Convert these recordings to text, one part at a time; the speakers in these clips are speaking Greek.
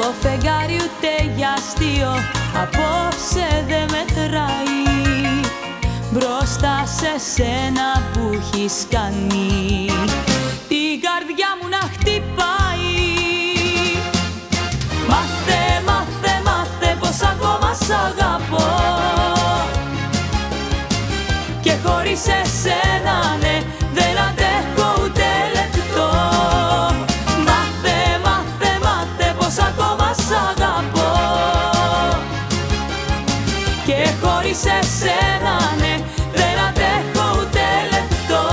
Το φεγγάρι ούτε για αστείο Απόψε δε μετράει. Μπροστά σε σένα που έχεις κάνει Την καρδιά μου να χτυπάει. Μάθε, μάθε, μάθε πως ακόμα σ' αγαπώ. Και χωρίς εσένα ναι δεν αντέχω. Και χωρίς εσένα ναι δεν αντέχω ούτε λεπτό.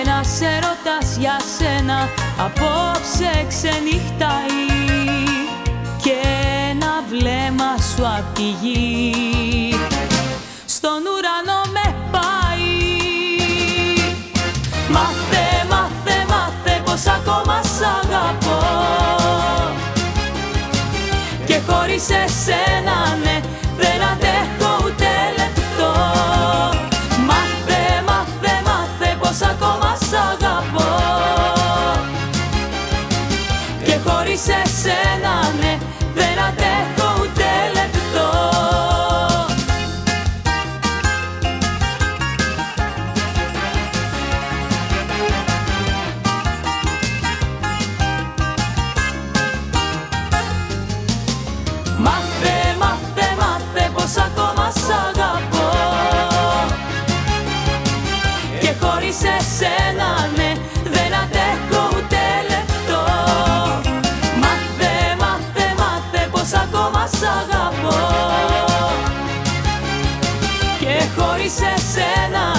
Ένας έρωτας για σένα απόψε ξενυχτάει. Και ένα βλέμμα σου απ' τη γη. στον ουρανό με πάει. Μάθε, μάθε, μάθε πως ακόμα σ' αγαπώ. Και χωρίς εσένα ναι δεν αντέχω ούτε λεπτό. Μάθε, μάθε, μάθε πως ακόμα σ' αγαπώ. Και χωρίς εσένα ναι δεν αντέχω αγαπώ και χωρίς εσένα ναι